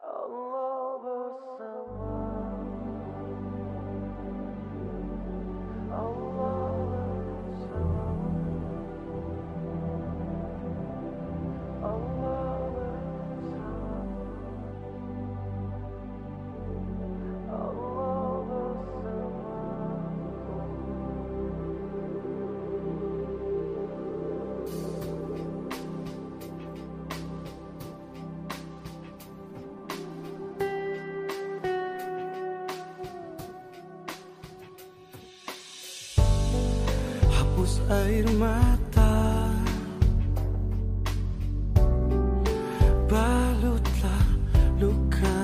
All over love. Hapus air mata. Balutlah luka.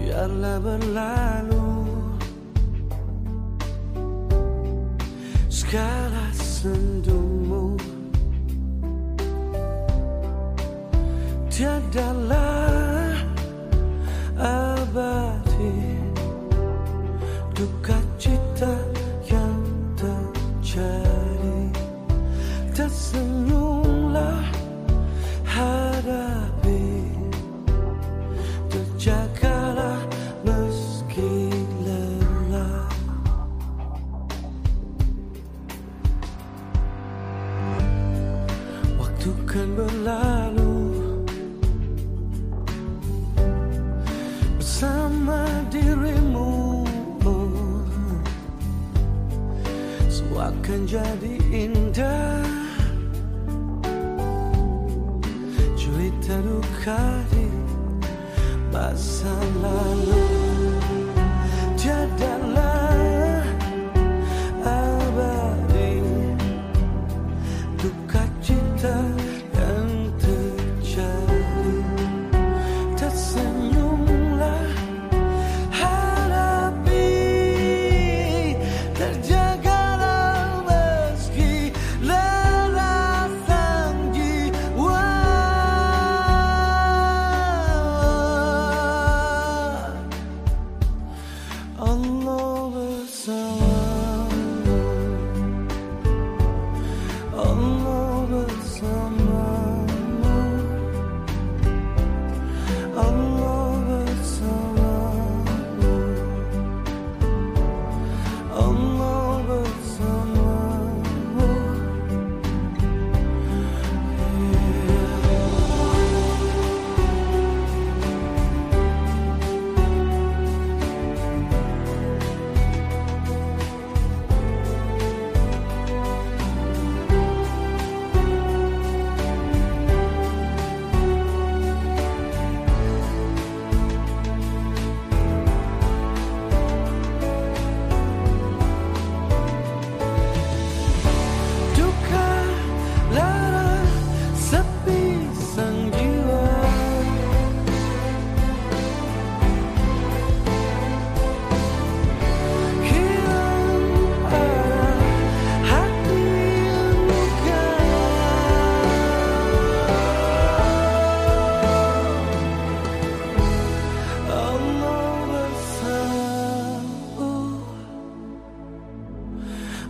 Biarlah berlalu. Segala sendumu. Tiadalah abadi. Duka akan jadi indah. Cerita duka di masa lalu